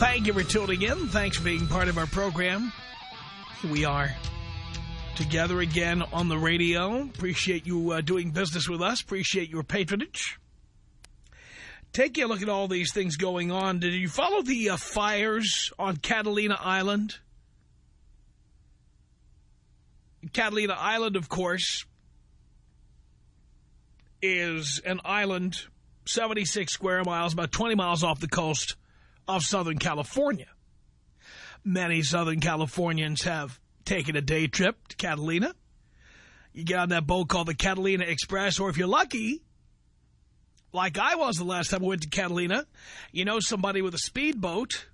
Thank you for tuning in. Thanks for being part of our program. Here we are together again on the radio. Appreciate you uh, doing business with us. Appreciate your patronage. Take a look at all these things going on. Did you follow the uh, fires on Catalina Island? Catalina Island, of course, is an island 76 square miles, about 20 miles off the coast of Southern California. Many Southern Californians have taken a day trip to Catalina. You get on that boat called the Catalina Express, or if you're lucky, like I was the last time I went to Catalina, you know somebody with a speedboat,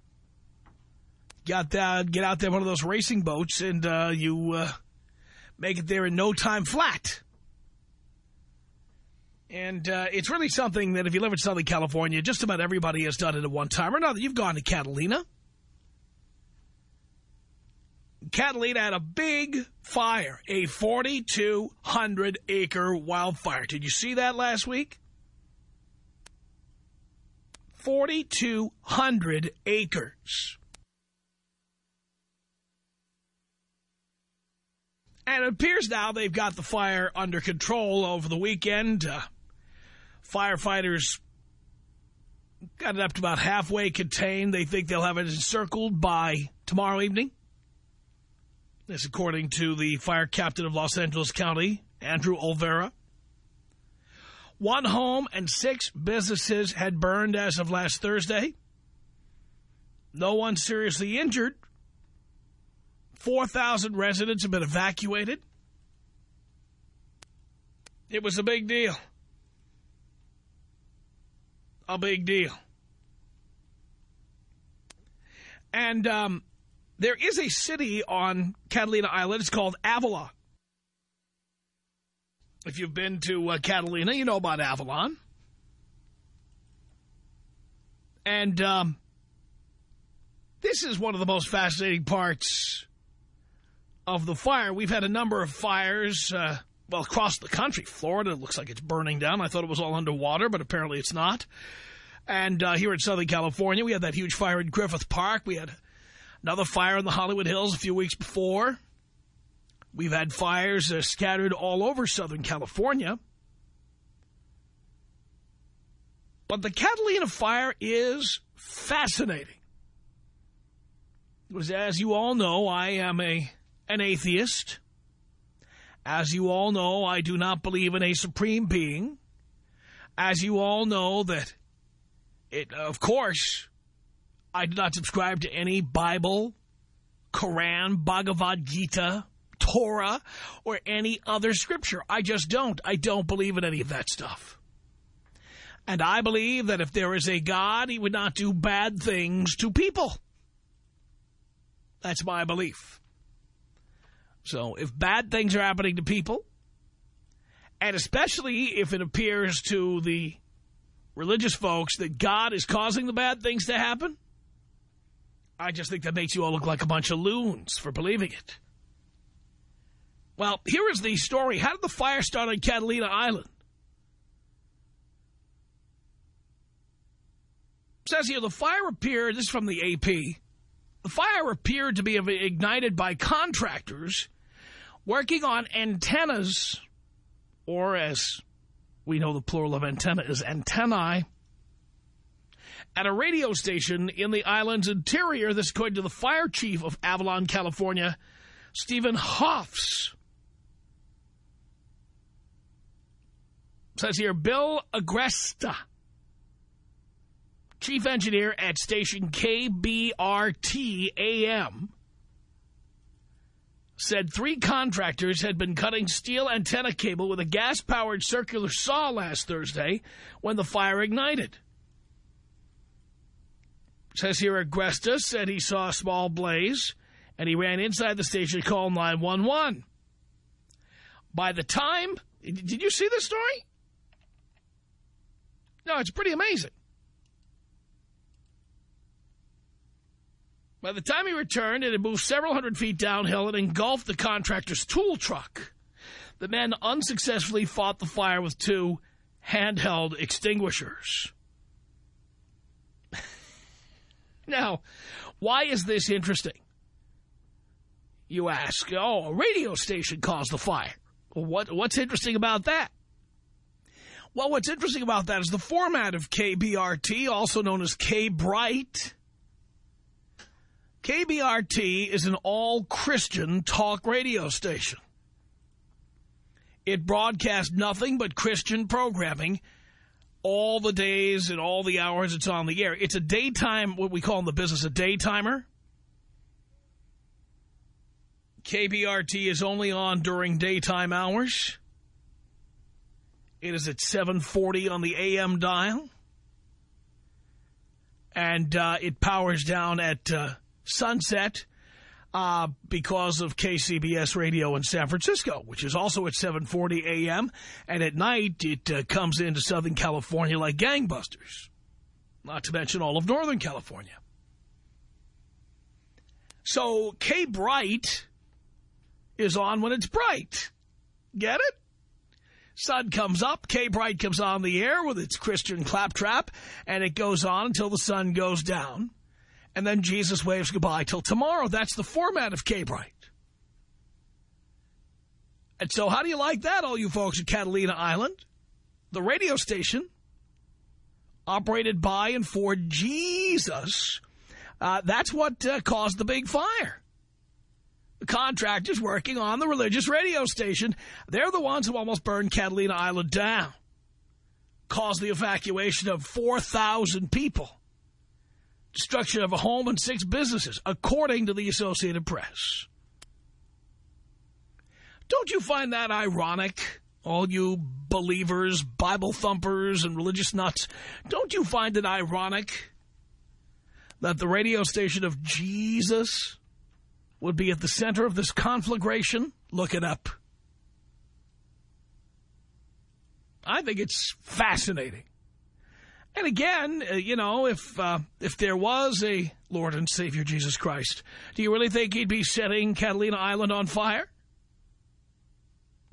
got that, get out there one of those racing boats, and uh, you uh, make it there in no time flat. And uh, it's really something that if you live in Southern California, just about everybody has done it at one time or another. You've gone to Catalina. Catalina had a big fire, a 4,200-acre wildfire. Did you see that last week? 4,200 acres. And it appears now they've got the fire under control over the weekend. Uh, firefighters got it up to about halfway contained. They think they'll have it encircled by tomorrow evening. This according to the fire captain of Los Angeles County, Andrew Olvera. One home and six businesses had burned as of last Thursday. No one seriously injured. 4,000 residents have been evacuated. It was a big deal. A big deal. And um, there is a city on Catalina Island. It's called Avalon. If you've been to uh, Catalina, you know about Avalon. And um, this is one of the most fascinating parts of the fire. We've had a number of fires, uh, well, across the country. Florida looks like it's burning down. I thought it was all underwater, but apparently it's not. And uh, here in Southern California, we had that huge fire in Griffith Park. We had another fire in the Hollywood Hills a few weeks before. We've had fires uh, scattered all over Southern California. But the Catalina fire is fascinating. Because as you all know, I am a an atheist. As you all know, I do not believe in a supreme being. As you all know that, it, of course, I do not subscribe to any Bible, Quran, Bhagavad Gita, Torah, or any other scripture. I just don't. I don't believe in any of that stuff. And I believe that if there is a God, he would not do bad things to people. That's my belief. So if bad things are happening to people, and especially if it appears to the religious folks that God is causing the bad things to happen, I just think that makes you all look like a bunch of loons for believing it. Well, here is the story. How did the fire start on Catalina Island? It says here, the fire appeared, this is from the AP, the fire appeared to be ignited by contractors working on antennas, or as we know the plural of antenna is antennae, at a radio station in the island's interior. This according to the fire chief of Avalon, California, Stephen Hoefs. Says here, Bill Agresta, chief engineer at station KBRT-AM, said three contractors had been cutting steel antenna cable with a gas-powered circular saw last Thursday when the fire ignited. Says here, Agresta said he saw a small blaze, and he ran inside the station to call 911. By the time... Did you see this story? No, it's pretty amazing. By the time he returned, it had moved several hundred feet downhill and engulfed the contractor's tool truck. The men unsuccessfully fought the fire with two handheld extinguishers. now, why is this interesting? You ask, oh, a radio station caused the fire. What, what's interesting about that? Well, what's interesting about that is the format of KBRT, also known as K-Bright. KBRT is an all-Christian talk radio station. It broadcasts nothing but Christian programming all the days and all the hours it's on the air. It's a daytime, what we call in the business a daytimer. KBRT is only on during daytime hours. It is at 740 on the AM dial. And uh, it powers down at uh, sunset uh, because of KCBS radio in San Francisco, which is also at 740 AM. And at night, it uh, comes into Southern California like gangbusters, not to mention all of Northern California. So K-Bright is on when it's bright. Get it? Sun comes up, K-Bright comes on the air with its Christian claptrap, and it goes on until the sun goes down. And then Jesus waves goodbye till tomorrow. That's the format of K-Bright. And so how do you like that, all you folks at Catalina Island? The radio station, operated by and for Jesus, uh, that's what uh, caused the big fire the contractors working on the religious radio station. They're the ones who almost burned Catalina Island down. Caused the evacuation of 4,000 people. Destruction of a home and six businesses, according to the Associated Press. Don't you find that ironic, all you believers, Bible thumpers, and religious nuts? Don't you find it ironic that the radio station of Jesus would be at the center of this conflagration, look it up. I think it's fascinating. And again, uh, you know, if uh, if there was a Lord and Savior Jesus Christ, do you really think he'd be setting Catalina Island on fire?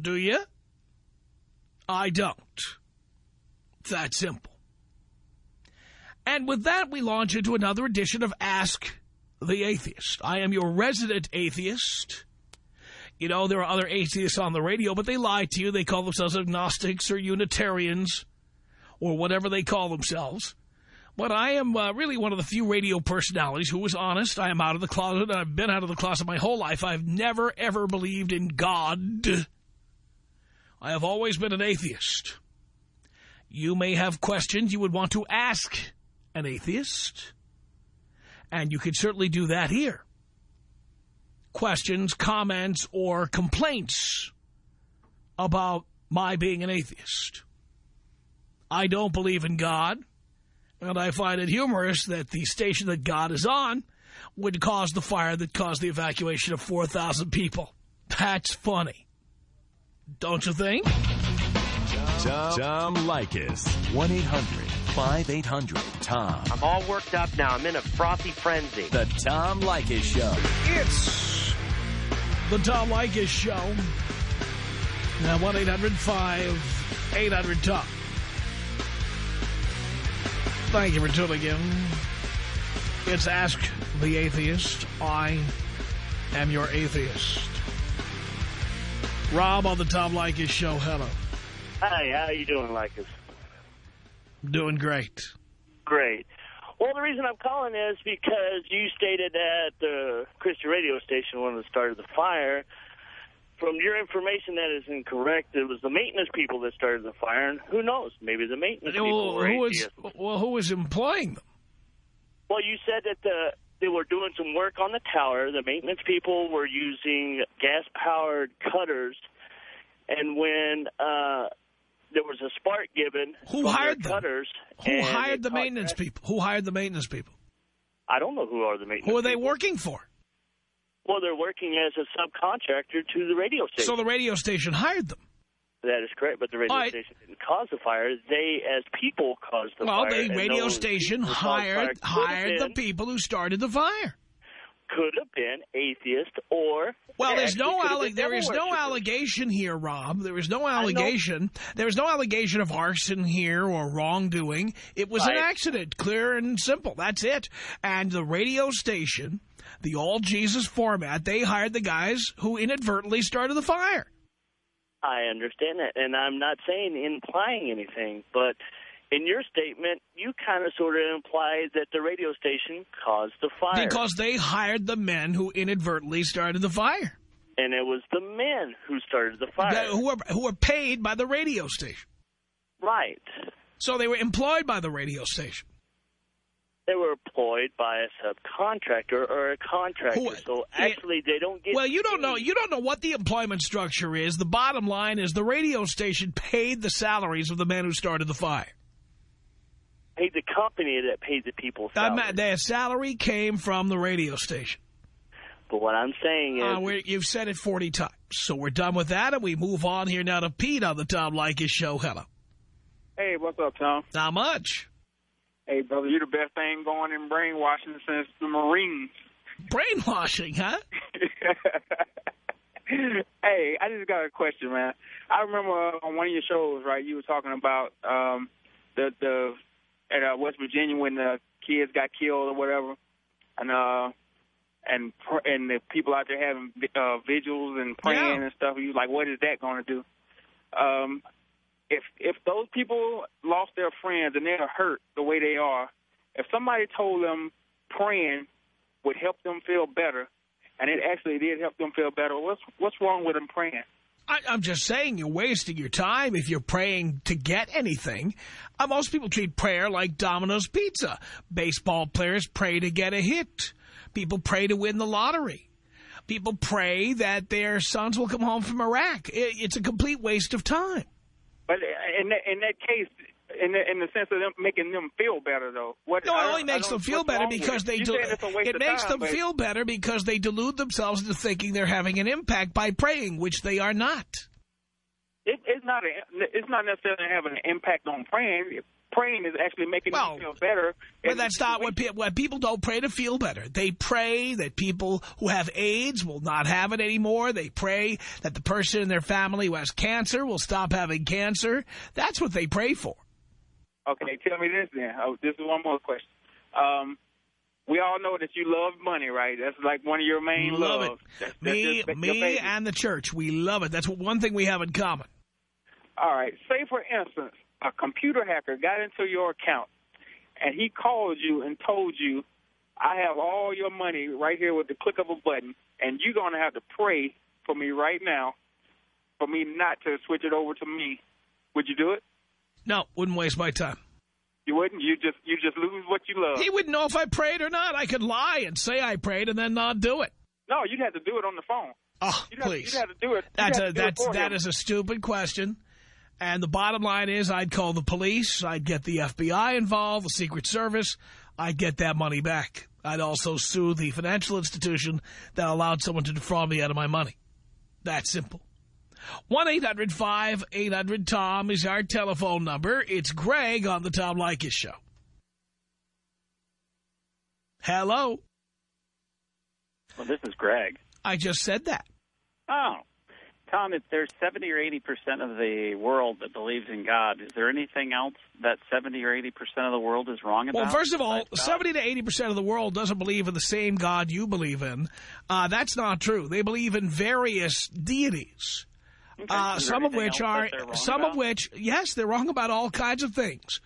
Do you? I don't. That simple. And with that, we launch into another edition of Ask the atheist. I am your resident atheist. You know, there are other atheists on the radio, but they lie to you. They call themselves agnostics or Unitarians or whatever they call themselves. But I am uh, really one of the few radio personalities who is honest. I am out of the closet. I've been out of the closet my whole life. I've never, ever believed in God. I have always been an atheist. You may have questions you would want to ask an atheist. And you could certainly do that here. Questions, comments, or complaints about my being an atheist. I don't believe in God, and I find it humorous that the station that God is on would cause the fire that caused the evacuation of 4,000 people. That's funny. Don't you think? Tom, Tom Leykis. 1-800-5800-TOM. I'm all worked up now. I'm in a frothy frenzy. The Tom Leykis Show. It's the Tom Leykis Show. Now, 1-800-5800-TOM. Thank you for tuning in. It's Ask the Atheist. I am your atheist. Rob on the Tom Leykis Show. Hello. Hi, how are you doing, Leykis? Doing great. Great. Well, the reason I'm calling is because you stated at the Christian radio station when it started the fire, from your information that is incorrect, it was the maintenance people that started the fire, and who knows, maybe the maintenance well, people were who was, well, who was employing them? Well, you said that the they were doing some work on the tower. The maintenance people were using gas-powered cutters, and when uh, there was a spark given Who hired them? cutters, Who hired the maintenance people? Who hired the maintenance people? I don't know who are the maintenance. Who are they people. working for? Well, they're working as a subcontractor to the radio station. So the radio station hired them. that is correct, but the radio right. station didn't cause the fire. They, as people, caused the Well, fire. Well, the radio those station hired hired the people who started the fire. Could have been atheist or Well, there's no actually could have alle been there is no allegation here, Rob. There is no allegation. There is no allegation of arson here or wrongdoing. It was an accident, clear and simple. That's it. And the radio station, the all Jesus format, they hired the guys who inadvertently started the fire. I understand that, and I'm not saying implying anything, but in your statement, you kind of sort of implied that the radio station caused the fire. Because they hired the men who inadvertently started the fire. and it was the men who started the fire. That- who, were, who were paid by the radio station. right. So they were employed by the radio station. They were employed by a subcontractor or a contractor. Who- so yeah. actually, they don't get. Well, you don't know. You don't know what the employment structure is. The bottom line is the radio station paid the salaries of the men who started the fire. paid the company that paid the people. That salary. ma- Their salary came from the radio station. But what I'm saying is, Uh, you've said it 40 times. So we're done with that, and we move on here now to Pete on the Tom Leykis show. Hello. Hey, what's up, Tom? Not much. Hey, brother, you the best thing going in brainwashing since the Marines. Brainwashing, huh? hey, I just got a question, man. I remember on one of your shows, right? You were talking about um, the the at uh, West Virginia when the kids got killed or whatever, and uh, and pr- and the people out there having uh, vigils and praying Yeah. and stuff. You like, what is that going to do? Um, if if those people lost their friends and they're hurt the way they are, if somebody told them praying would help them feel better, and it actually did help them feel better, what's what's wrong with them praying? I, I'm just saying you're wasting your time if you're praying to get anything. Uh, most people treat prayer like Domino's Pizza. Baseball players pray to get a hit. People pray to win the lottery. People pray that their sons will come home from Iraq. I it's a complete waste of time. But in that, in that case, in the, in the sense of them making them feel better, though, what No, it only makes them feel better because they do. saying it's a waste It makes time, them feel better because they delude themselves into thinking they're having an impact by praying, which they are not. It, it's not a, it's not necessarily having an impact on praying. Praying is actually making Well, them feel better. But that's not what, pe what people don't pray to feel better. They pray that people who have AIDS will not have it anymore. They pray that the person in their family who has cancer will stop having cancer. That's what they pray for. Okay, tell me this then. Oh, this is one more question. Um, we all know that you love money, right? That's like one of your main love loves. it. That's- that's Me, just me, and the church, we love it. That's one thing we have in common. All right. Say, for instance, a computer hacker got into your account and he called you and told you, I have all your money right here with the click of a button, and you're going to have to pray for me right now for me not to switch it over to me. Would you do it? No, wouldn't waste my time. You wouldn't. You just you just lose what you love. He wouldn't know if I prayed or not. I could lie and say I prayed and then not do it. No, you'd have to do it on the phone. Oh, You'd have, please. you'd have to do it. That's a that's that is a stupid question. And the bottom line is I'd call the police, I'd get the FBI involved, the Secret Service, I'd get that money back. I'd also sue the financial institution that allowed someone to defraud me out of my money. That simple. 1-800-5800-TOM is our telephone number. It's Greg on the Tom Leykis Show. Hello. Well, this is Greg. I just said that. Oh, Tom, if there's 70 or 80 percent of the world that believes in God, is there anything else that 70 or 80 percent of the world is wrong about? Well, first of all, 70 to 80 percent of the world doesn't believe in the same God you believe in. Uh, that's not true. They believe in various deities, Okay, uh, some of which are some of which, yes, they're wrong about all kinds of things.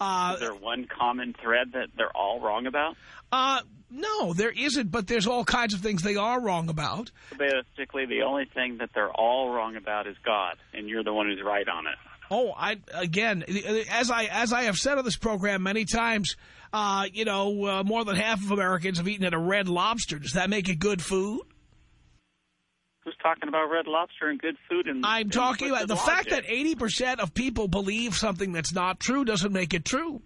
Uh, Is there one common thread that they're all wrong about? uh, no, there isn't, but there's all kinds of things they are wrong about. Basically, the only thing that they're all wrong about is God, and you're the one who's right on it. Oh, I again, as I as I have said on this program many times, uh, you know, uh, more than half of Americans have eaten at a Red Lobster. Does that make it good food? Who's talking about Red Lobster and good food? And I'm talking about the fact that 80% of people believe something that's not true doesn't make it true.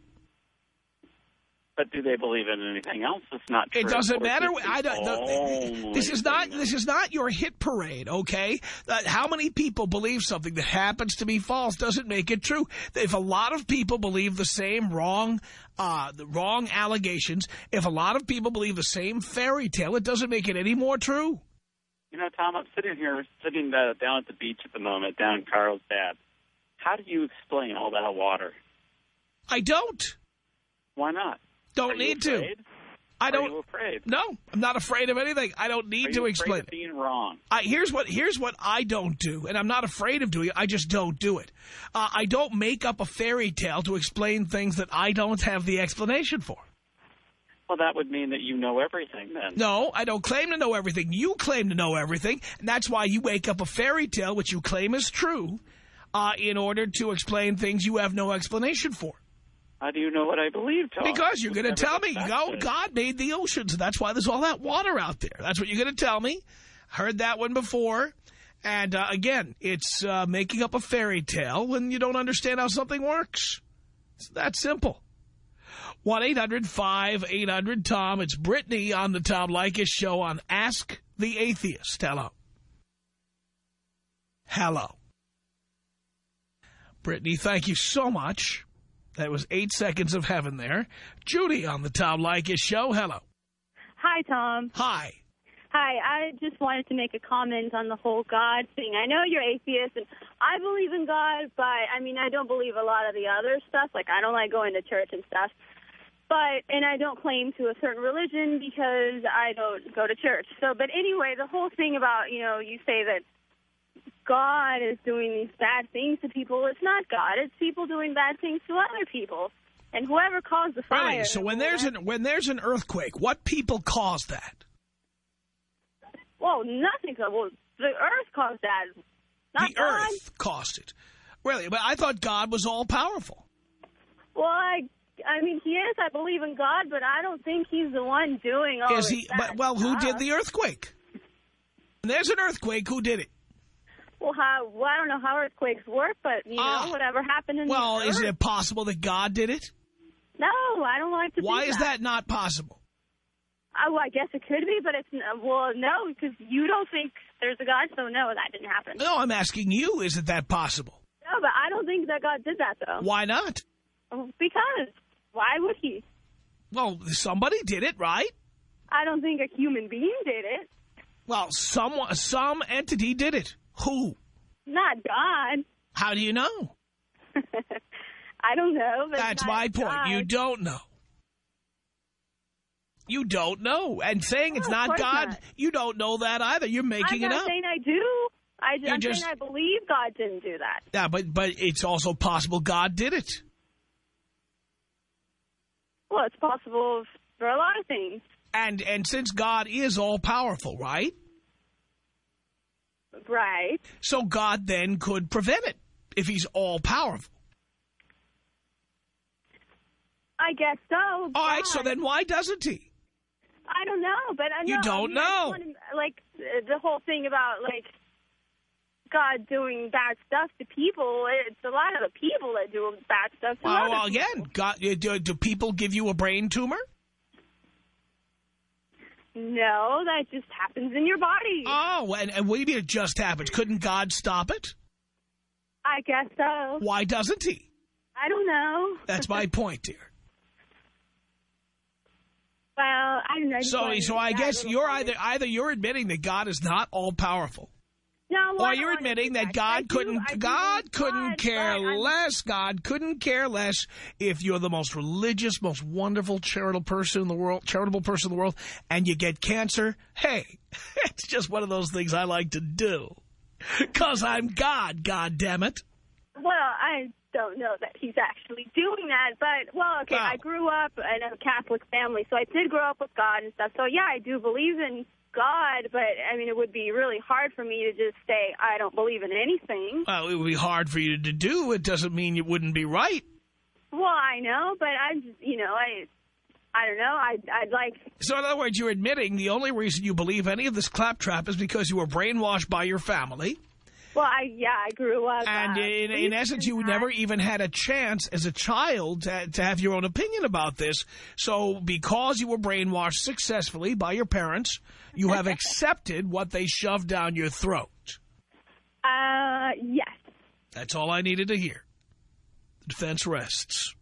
But do they believe in anything else that's not true? It doesn't matter. I don't. the this is not. This is not your hit parade. Okay. Uh, how many people believe something that happens to be false doesn't make it true. If a lot of people believe the same wrong, uh, the wrong allegations, if a lot of people believe the same fairy tale, it doesn't make it any more true. You know, Tom, I'm sitting here, sitting uh, down at the beach at the moment, down in Carlsbad. How do you explain all that water? I don't. Why not? Don't Are need to. I don't. you afraid? No, I'm not afraid of anything. I don't need to explain of being wrong? I, here's what here's what I don't do, and I'm not afraid of doing it. I just don't do it. Uh, I don't make up a fairy tale to explain things that I don't have the explanation for. Well, that would mean that you know everything then. No, I don't claim to know everything. You claim to know everything, and that's why you make up a fairy tale, which you claim is true, uh, in order to explain things you have no explanation for. How do you know what I believe, Tom? Because you're going to tell me, no. God made the oceans, and that's why there's all that water out there. That's what you're going to tell me. Heard that one before. And, uh, again, it's uh, making up a fairy tale when you don't understand how something works. It's that simple. 1-800-5800-TOM. It's Brittany on the Tom Leykis Show on Ask the Atheist. Hello. Hello. Brittany, thank you so much. That was eight seconds of heaven there. Judy on the Tom Leykis Show. Hello. Hi, Tom. Hi. Hi, I just wanted to make a comment on the whole God thing. I know you're atheist, and I believe in God, but, I mean, I don't believe a lot of the other stuff. Like, I don't like going to church and stuff. But, and I don't claim to a certain religion because I don't go to church. So, but anyway, the whole thing about, you know, you say that God is doing these bad things to people. It's not God. It's people doing bad things to other people. And whoever caused the fire. Really? So when there's an when there's an earthquake, what people cause that? Well, nothing. Well, the earth caused that. Not the God. earth caused it. Really? But I thought God was all powerful. Well, I, I mean, he is. I believe in God, but I don't think he's the one doing all Is he? But well, who did the earthquake? When there's an earthquake. Who did it? Well, how? Well, I don't know how earthquakes work, but you Ah. know, whatever happened in Well, is it possible that God did it? No, I don't like to. Why is that not possible? Oh, I guess it could be, but it's well, no, because you don't think there's a God, so no, that didn't happen. No, I'm asking you. Is it that possible? No, but I don't think that God did that though. Why not? Because why would he? Well, somebody did it, right? I don't think a human being did it. Well, someone, some entity did it. Who? Not God. How do you know? I don't know. That's my point. You don't know. You don't know. And saying it's No, of not God, not. you don't know that either. You're making it up. I'm not saying I do. I, You I'm just- saying I believe God didn't do that. Yeah, but but it's also possible God did it. Well, it's possible for a lot of things. And and since God is all powerful, right? Right. So God then could prevent it if he's all powerful. I guess so. All right, so then why doesn't he? I don't know, but I know. You don't mean, know. like uh, the whole thing about like God doing bad stuff to people. It's a lot of the people that do bad stuff to Well, well, again, God, do, do people give you a brain tumor? No, that just happens in your body. Oh, and, and what do you mean it just happens? Couldn't God stop it? I guess so. Why doesn't he? I don't know. That's my point, dear. well, I don't know. So, so I guess you're either either you're admitting that God is not all powerful, No, well, you're admitting that God do- couldn't do God couldn't God, care less. God couldn't care less if you're the most religious, most wonderful charitable person in the world, charitable person in the world, and you get cancer. Hey, it's just one of those things I like to do. Cause I'm God, God damn it. Well, I don't know that he's actually doing that. But, well, okay, Wow. I grew up in a Catholic family, so I did grow up with God and stuff. So, yeah, I do believe in God, but, I mean, it would be really hard for me to just say I don't believe in anything. Well, it would be hard for you to do. It doesn't mean it wouldn't be right. Well, I know, but I'm just, you know, I... I don't know. I, I'd like So in other words, you're admitting the only reason you believe any of this claptrap is because you were brainwashed by your family. Well, I yeah, I grew up. And uh, in, in essence, you never even had a chance as a child to, to have your own opinion about this. So because you were brainwashed successfully by your parents, you have accepted what they shoved down your throat. Uh, yes. That's all I needed to hear. The defense rests.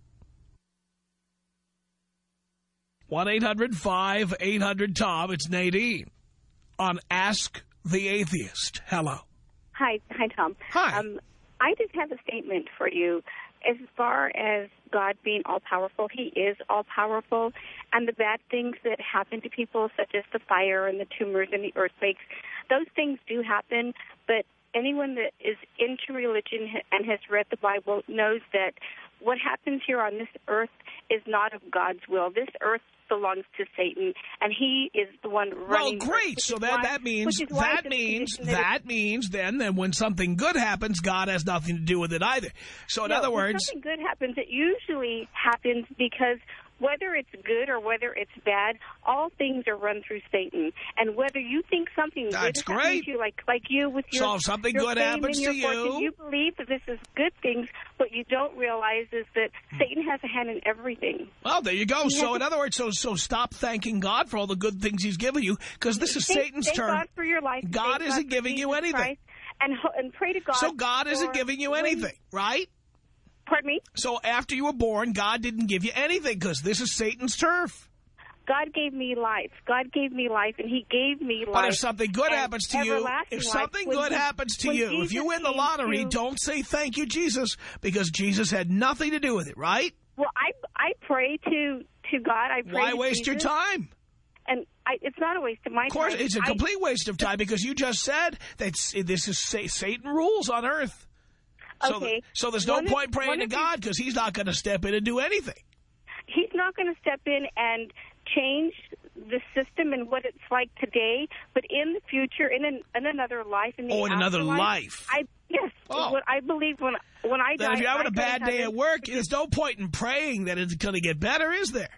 1-800-5800-TOM. It's Nadine on Ask the Atheist. Hello. Hi, hi, Tom. Hi. Um, I just have a statement for you. As far as God being all powerful, He is all powerful, and the bad things that happen to people, such as the fire and the tumors and the earthquakes, those things do happen. But anyone that is into religion and has read the Bible knows that what happens here on this earth is not of God's will. This earth belongs to Satan, and he is the one running. earth, great. which So that, why- that means which is why that means that that means then that when something good happens, God has nothing to do with it either. So in No, other when words, something good happens, it usually happens because whether it's good or whether it's bad, all things are run through Satan. And whether you think something That's good great. to you, like like you with your So if something your good happens to fortune, you- you believe that this is good things. What you don't realize is that Satan has a hand in everything. well, there you go. You So in other words, so so stop thanking God for all the good things He's given you because this is Thank- Satan's thank turn. God for your life. God Thank isn't for giving you anything. Christ, and ho- and pray to God. So God isn't giving you anything, right? Pardon me. So after you were born, God didn't give you anything because this is Satan's turf. God gave me life. God gave me life, and He gave me life. But if something good happens to you, if something When good he- happens to you, if you win the lottery, to- don't say thank you, Jesus, because Jesus had nothing to do with it, right? Well, I I pray to to God. I pray. Why waste your time? And I, it's not a waste of my Of course, time. it's a complete waste of time because you just said that this is Satan rules on earth. So, Okay. so there's no One point praying to God because he's not going to step in and do anything. he's not going to step in and change the system and what it's like today. But in the future, in an, in another life, in the Oh, in another life. I yes. Oh. What I believe when when I die, if you're having I a bad day at work, there's no point in praying that it's going to get better, is there?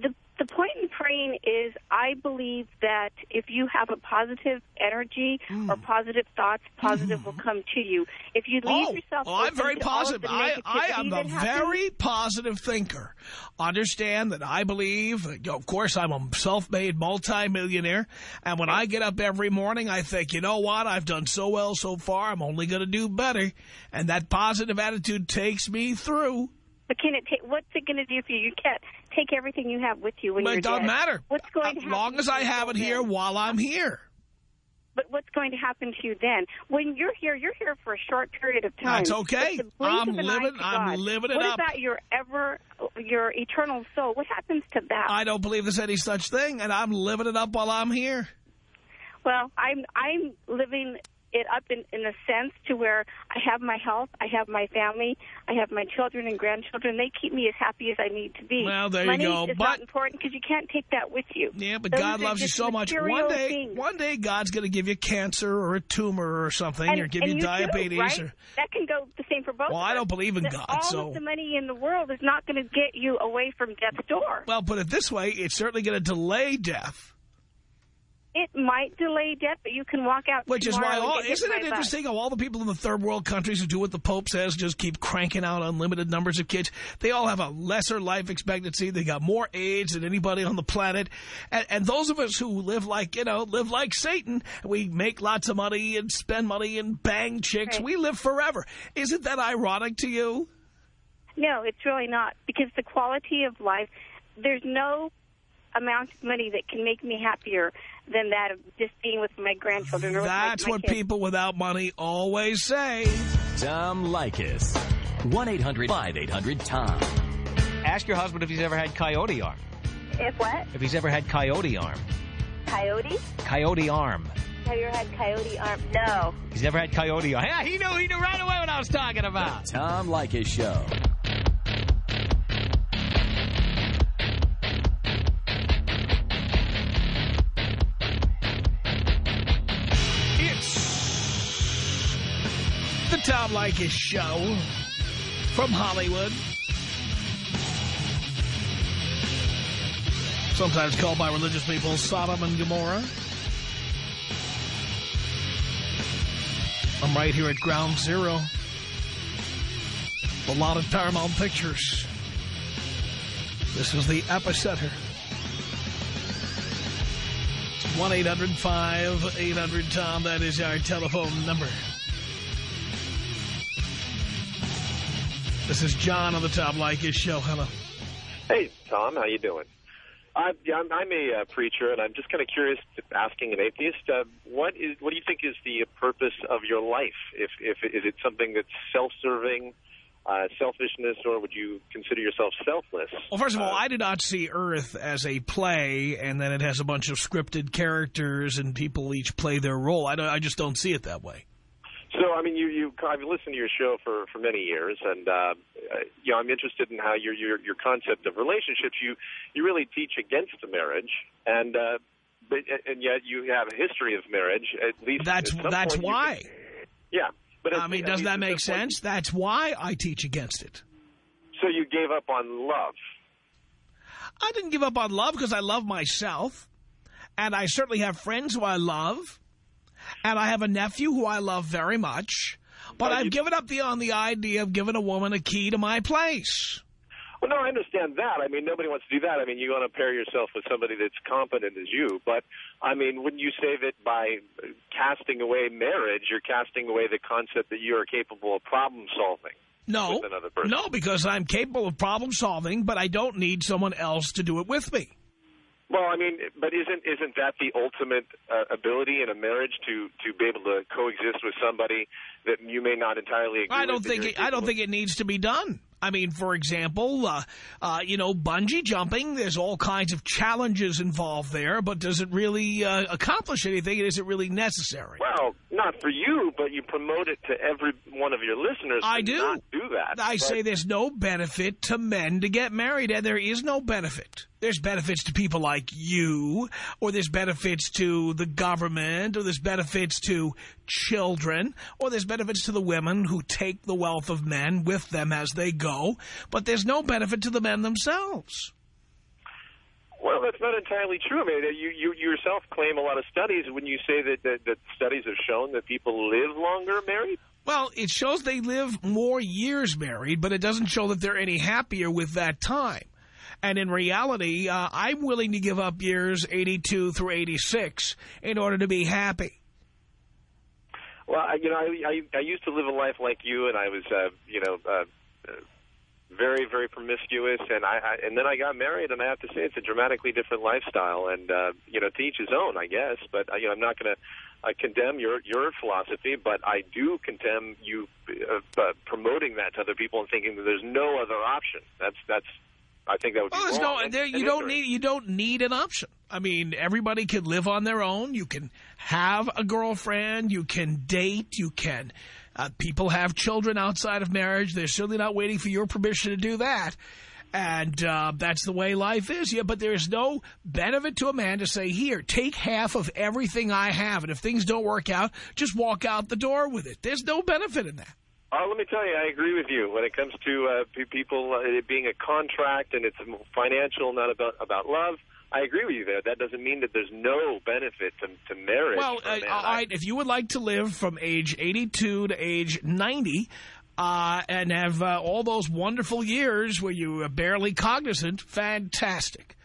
the the point in praying is I believe that if you have a positive energy Hmm. or positive thoughts, positive will come to you. If you leave Oh, yourself oh, I'm very to all of positive. I, I am a very positive thinker. Understand that I believe, of course, I'm a self-made multimillionaire. And when I get up every morning, I think, you know what? I've done so well so far. I'm only going to do better. And that positive attitude takes me through. But can it take? What's it going to do for you? You can't take everything you have with you when But you're it doesn't dead. matter. What's going to As happen long as I have it then? here while I'm here. But what's going to happen to you then? When you're here, you're here for a short period of time. That's okay. But the blink I'm of an eye living- I'm living it what up. What about your ever, your eternal soul? What happens to that? I don't believe there's any such thing, and I'm living it up while I'm here. Well, I'm I'm living it up in in a sense to where I have my health, I have my family, I have my children and grandchildren. They keep me as happy as I need to be. Well, there you Money go. is But- not important because you can't take that with you. Yeah, but Those God loves you so much. One day, things. one day, God's going to give you cancer or a tumor or something, and, or give you do, diabetes. right? or That can go the same for both. Well, I don't believe in God, All so- of the money in the world is not going to get you away from death's door. well, put it this way: it's certainly going to delay death, It might delay death, but you can walk out. which is why. All, isn't it interesting how all the people in the third world countries who do what the Pope says, just keep cranking out unlimited numbers of kids? They all have a lesser life expectancy. They got more AIDS than anybody on the planet, and, and those of us who live like you know live like Satan, we make lots of money and spend money and bang chicks. Right. We live forever. Isn't that ironic to you? No, it's really not because the quality of life. There's no amount of money that can make me happier than that of just being with my grandchildren. Or with my- That's my what kids. people without money always say. Tom Leykis. 1-800-5800-TOM. Ask your husband if he's ever had coyote arm. If what? If he's ever had coyote arm. Coyote? Coyote arm. Have you ever had coyote arm? No. He's never had coyote. Yeah, he knew. He knew right away what I was talking about. Tom Leykis Show. Tom Leykis Show from Hollywood. Sometimes called by religious people Sodom and Gomorrah. I'm right here at Ground Zero. A lot of Paramount Pictures. This is the epicenter. 1-800-5800-TOM. That is our telephone number. This is John on the Tom Leykis show. Hello. Hey, Tom. How you doing? I'm, I'm, I'm a uh, preacher, and I'm just kind of curious, asking an atheist, uh, what is what do you think is the purpose of your life? If if is it something that's self-serving, uh, selfishness, or would you consider yourself selfless? Well, first of all, I do not see Earth as a play, and then it has a bunch of scripted characters, and people each play their role. I, don't, I just don't see it that way. So, I mean, you you I've listened to your show for for many years, and uh, you know, I'm interested in how your your your concept of relationships. You you really teach against the marriage, and uh, but and yet you have a history of marriage. At least that's at that's why. can- yeah, but I mean, doesn't that make sense? That's why I teach against it. So you gave up on love. I didn't give up on love because I love myself. And I certainly have friends who I love. And I have a nephew who I love very much. But uh, I've given up the on the idea of giving a woman a key to my place. Well, no, I understand that. I mean, nobody wants to do that. I mean, you want to pair yourself with somebody that's competent as you. But, I mean, wouldn't you say that by casting away marriage, you're casting away the concept that you are capable of problem solving? No, with another person? no, because I'm capable of problem solving, but I don't need someone else to do it with me. Well, I mean, but isn't isn't that the ultimate uh, ability in a marriage to to be able to coexist with somebody that you may not entirely agree I don't with? think it, I don't think it needs to be done. I mean, for example, uh, uh, you know, bungee jumping, there's all kinds of challenges involved there, but does it really uh, accomplish anything is it really necessary? Well, not for you, but you promote it to every one of your listeners. I do. Not do that. I But- say there's no benefit to men to get married, and there is no benefit. There's benefits to people like you, or there's benefits to the government, or there's benefits to children, or there's benefits to the women who take the wealth of men with them as they go, but there's no benefit to the men themselves. Well, that's not entirely true. I mean, you, you yourself claim a lot of studies when you say that, that, that studies have shown that people live longer married. Well, it shows they live more years married, but it doesn't show that they're any happier with that time. And in reality, uh, I'm willing to give up years 82 through 86 in order to be happy. Well, you know, I, I I used to live a life like you, and I was, uh, you know, uh, uh, very very promiscuous, and I, I and then I got married, and I have to say it's a dramatically different lifestyle, and uh, you know, to each his own, I guess. But uh, you know, I'm not going to uh, condemn your your philosophy, but I do condemn you uh, uh, promoting that to other people and thinking that there's no other option. That's that's. I think that would Well, be there's wrong. no, and- there, and you don't need you don't need an option. I mean, everybody can live on their own. You can have a girlfriend. You can date. You can. Uh, people have children outside of marriage. They're certainly not waiting for your permission to do that. And uh, that's the way life is. Yeah, but there is no benefit to a man to say, here, take half of everything I have. And if things don't work out, just walk out the door with it. There's no benefit in that. Oh, let me tell you, I agree with you when it comes to uh, people uh, it being a contract and it's financial, not about about love. I agree with you there. That doesn't mean that there's no benefit to, to marriage. Well, uh, all right, if you would like to live from age 82 to age 90 uh, and have uh, all those wonderful years where you are barely cognizant, fantastic.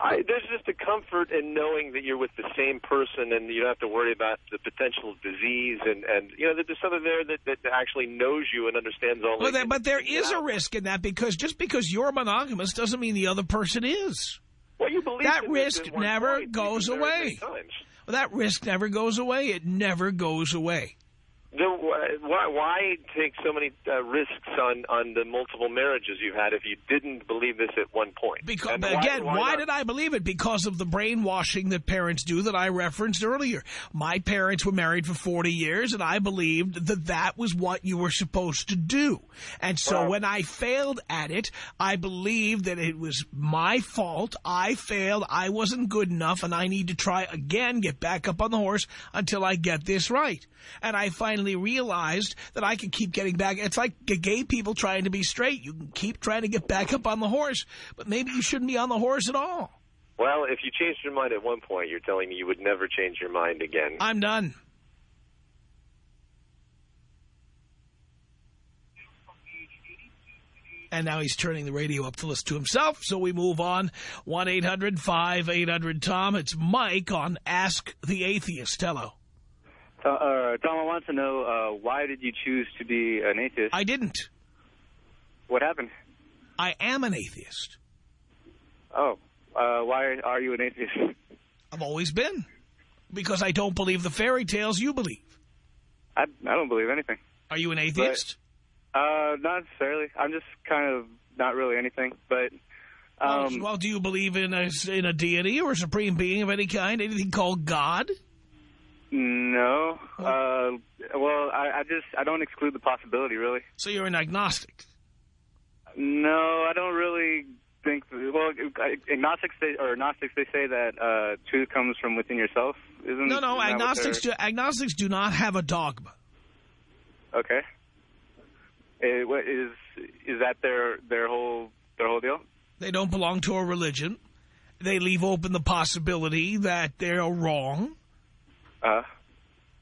I, there's just a comfort in knowing that you're with the same person and you don't have to worry about the potential disease and, and you know, that there's someone there that, that actually knows you and understands all Well, there, but there is a risk in that because just because you're monogamous doesn't mean the other person is. Well, you believe that risk never point, goes even there are away. Well, that risk never goes away. It never goes away. The, why, why take so many uh, risks on, on the multiple marriages you've had if you didn't believe this at one point? Because And again, why, why, not? did I believe it? Because of the brainwashing that parents do that I referenced earlier. My parents were married for 40 years, and I believed that that was what you were supposed to do. And so when I failed at it, I believed that it was my fault. I failed. I wasn't good enough, and I need to try again, get back up on the horse until I get this right. And I finally realized that I could keep getting back. It's like gay people trying to be straight. You can keep trying to get back up on the horse, but maybe you shouldn't be on the horse at all. Well, if you changed your mind at one point, you're telling me you would never change your mind again. I'm done. And now he's turning the radio up to listen to himself, so we move on. 1-800-5800-TOM. It's Mike on Ask the Atheist. Hello. Uh, uh, Tom, I want to know uh, why did you choose to be an atheist? I didn't. What happened? I am an atheist. Oh, uh, why are you an atheist? I've always been. Because I don't believe the fairy tales you believe. I I don't believe anything. Are you an atheist? Uh, not necessarily. I'm just kind of not really anything. But Well, um, well, do you believe in a, in a deity or a supreme being of any kind? Anything called God? No. Uh, well, I, I just I don't exclude the possibility, really. So you're an agnostic? No, I don't really think. Well, agnostics they, or Gnostics they say that uh, truth comes from within yourself. Isn't No, no, isn't agnostics do, agnostics do not have a dogma. Okay. Eh, what is is that their their whole their whole deal? They don't belong to a religion. They leave open the possibility that they're wrong. Uh,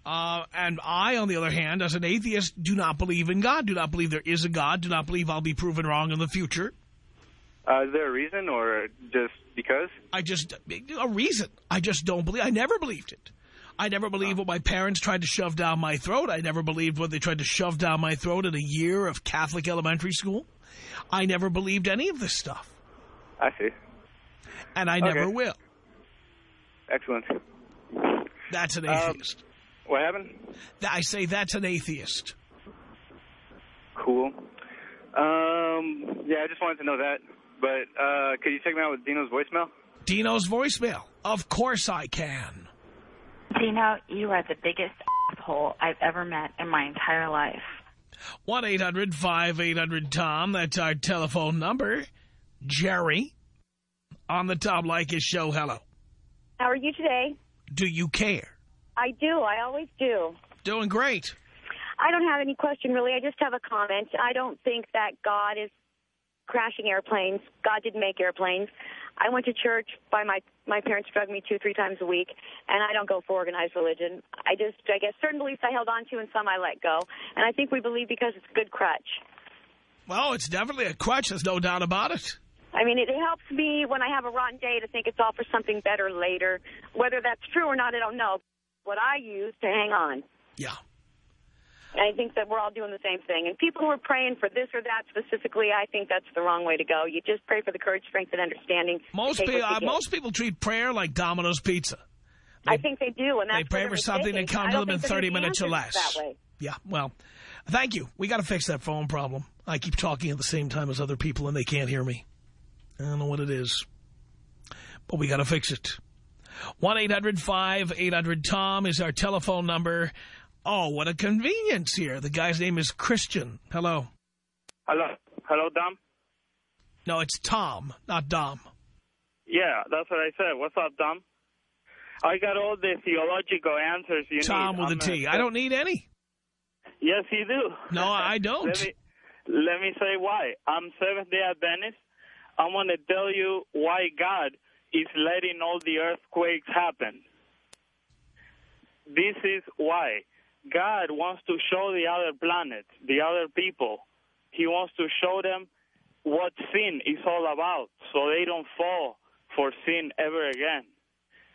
Uh, and I, on the other hand, as an atheist, do not believe in God, do not believe there is a God, do not believe I'll be proven wrong in the future. uh, is there a reason or just because? I just, a reason. I just don't believe, I never believed it. I never believed what my parents tried to shove down my throat. I never believed what they tried to shove down my throat in a year of Catholic elementary school. I never believed any of this stuff. I see. And I Okay. never will. Excellent. That's an Um, atheist. What happened? I say that's an atheist. Cool. Um, yeah, I just wanted to know that. But uh, could you take me out with Dino's voicemail? Dino's voicemail. Of course I can. Dino, you are the biggest asshole I've ever met in my entire life. 1-800-5800-TOM. That's our telephone number. Jerry on the Tom Leykis show. Hello. How are you today? Do you care? I do. I always do. Doing great. I don't have any question, really. I just have a comment. I don't think that God is crashing airplanes. God didn't make airplanes. I went to church by my my parents drug me two, three times a week, and I don't go for organized religion. I just, I guess, certain beliefs I held on to, and some I let go. And I think we believe because it's a good crutch. Well, it's definitely a crutch. There's no doubt about it. I mean, it helps me when I have a rotten day to think it's all for something better later. Whether that's true or not, I don't know. What I use to hang on. Yeah. I think that we're all doing the same thing. And people who are praying for this or that specifically, I think that's the wrong way to go. You just pray for the courage, strength, and understanding. Most, take pe- uh, most people treat prayer like Domino's Pizza. I think they do, and that's They pray for something that comes to them in 30 minutes or less. That way. Yeah, well, thank you. We got to fix that phone problem. I keep talking at the same time as other people, and they can't hear me. I don't know what it is, but we got to fix it. 1-800-5800-TOM is our telephone number. Oh, what a convenience here. The guy's name is Christian. Hello. Hello. Hello, Dom? No, it's Tom, not Dom. Yeah, that's what I said. What's up, Dom? I got all the theological answers you Tom need. with a I'm T. don't need any. Yes, you do. No, I don't. let, me, let me say why. I'm Seventh-day Adventist. I want to tell you why God is letting all the earthquakes happen. This is why. God wants to show the other planets, the other people. He wants to show them what sin is all about so they don't fall for sin ever again.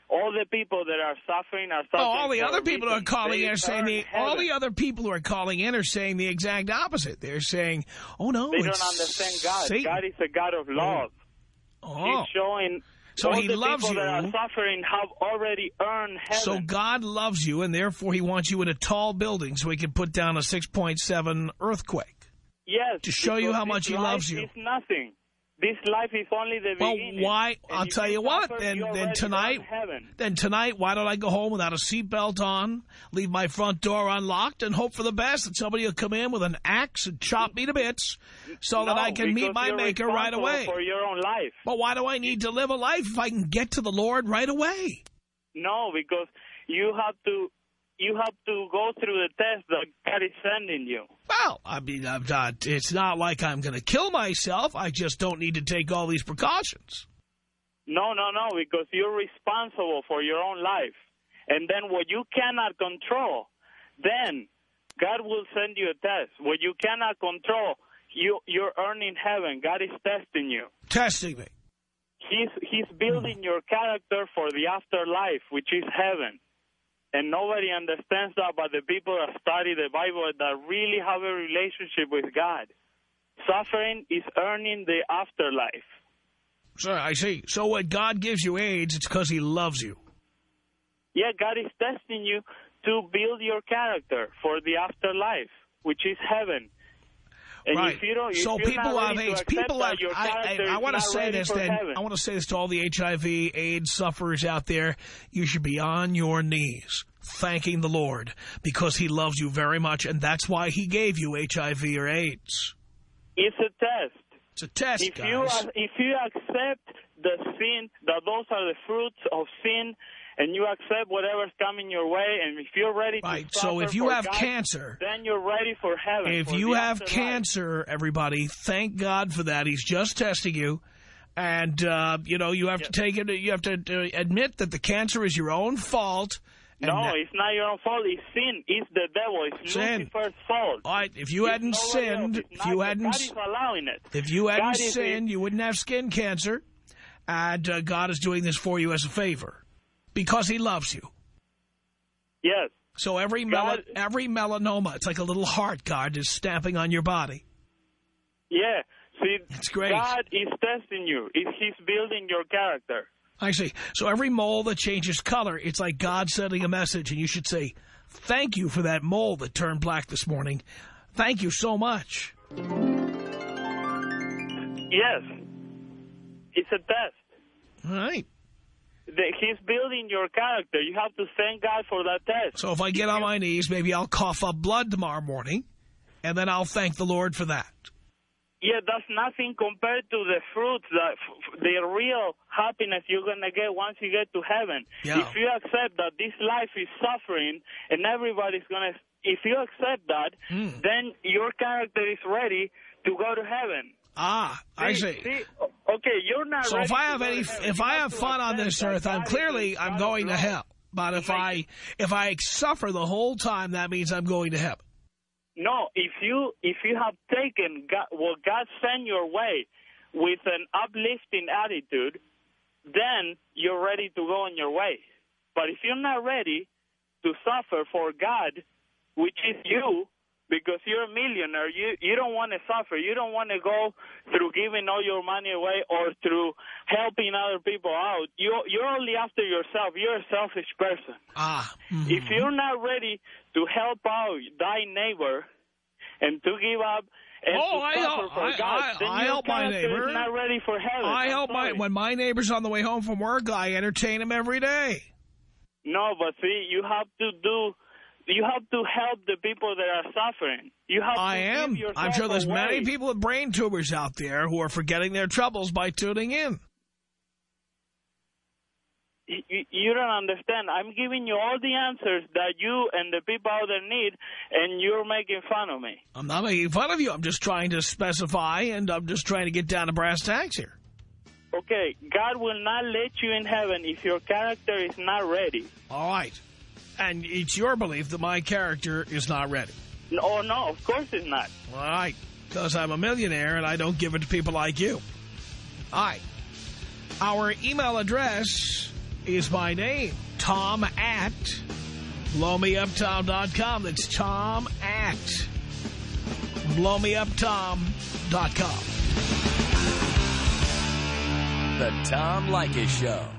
All the people that are suffering are suffering. Oh, all the other people who are calling in are saying the all the other people who are calling in are saying the exact opposite. They're saying, "Oh no, They don't understand God. Satan. God is a God of love. Oh. He's showing So all he the loves people that are suffering have already earned heaven. So God loves you, and therefore he wants you in a tall building so he can put down a 6.7 earthquake. yes, to show you how much he loves you. Is nothing. This life is only the Well, beginning. why? And I'll tell you what. Then, then tonight, then tonight, why don't I go home without a seatbelt on, leave my front door unlocked, and hope for the best that somebody will come in with an axe and chop me to bits, so that I can meet my maker right away. for your own life. But why do I need to live a life if I can get to the Lord right away? No, because you have to you have to go through the test that God is sending you. Well, I mean, I'm not, it's not like I'm going to kill myself. I just don't need to take all these precautions. No, no, no, because you're responsible for your own life. And then what you cannot control, then God will send you a test. What you cannot control, you you're earning heaven. God is testing you. Testing me. He's he's building your character for the afterlife, which is heaven. And nobody understands that but the people that study the Bible that really have a relationship with God. Suffering is earning the afterlife. So I see. So when God gives you AIDS, it's because he loves you. Yeah, God is testing you to build your character for the afterlife, which is heaven. And right. if you don't, if so people not have ready to AIDS. People have. I, I, I want to say this. Then heaven. I want to say this to all the HIV AIDS sufferers out there. You should be on your knees thanking the Lord because He loves you very much, and that's why He gave you HIV or AIDS. It's a test. It's a test, if guys. you if you accept the sin, that those are the fruits of sin, and you accept whatever's coming your way, and if you're ready Right. to So if you have God, cancer, then you're ready for heaven. if for you have afterlife. cancer, everybody, thank God for that. He's just testing you. And, uh, you know, you have to take it, you have to uh, admit that the cancer is your own fault. and No, it's not your own fault. It's sin. It's the devil. It's Sin. Lucifer's fault. All right, if you It's hadn't sinned, if you hadn't, God is allowing it. if you hadn't God sinned, you wouldn't have skin cancer. And uh, God is doing this for you as a favor because he loves you. Yes. So every mel every melanoma, it's like a little heart guard is stamping on your body. Yeah. See, It's great. God is testing you. He's building your character. I see. So every mole that changes color, it's like God sending a message, and you should say, thank you for that mole that turned black this morning. Thank you so much. Yes. It's a test. All right. The- He's building your character. You have to thank God for that test. So if I get on my knees, maybe I'll cough up blood tomorrow morning, and then I'll thank the Lord for that. Yeah, that's nothing compared to the fruits, that f- the real happiness you're going to get once you get to heaven. Yeah. If you accept that this life is suffering and everybody's going to, if you accept that, Hmm. then your character is ready to go to heaven. Ah, I see. see okay, you're not So if I have any, if You I have have fun on this earth, I'm clearly I'm going to hell. But if I if I suffer the whole time, that means I'm going to heaven. No, if you if you have taken God, what God sent your way with an uplifting attitude, then you're ready to go on your way. But if you're not ready to suffer for God, which is you, because you're a millionaire, you you don't want to suffer. You don't want to go through giving all your money away or through helping other people out. You you're only after yourself. You're a selfish person. Ah, If you're not ready to help out thy neighbor and to give up and Oh, I help- for I- God, I- then I help my neighbor. not ready for heaven. I I'm help my when my neighbor's on the way home from work. I entertain him every day. No, but see, you have to do. You have to help the people that are suffering. You have I to am. I'm sure there's yourself many people with brain tumors out there who are forgetting their troubles by tuning in. You, you don't understand. I'm giving you all the answers that you and the people out there need, and you're making fun of me. I'm not making fun of you. I'm just trying to specify, and I'm just trying to get down to brass tacks here. Okay, God will not let you in heaven if your character is not ready. All right. And it's your belief that my character is not ready. No, no, of course it's not. All right. Because I'm a millionaire and I don't give it to people like you. All right. Our email address is my name, Tom at blowmeuptom.com. That's Tom at blowmeuptom.com. The Tom Leykis Show.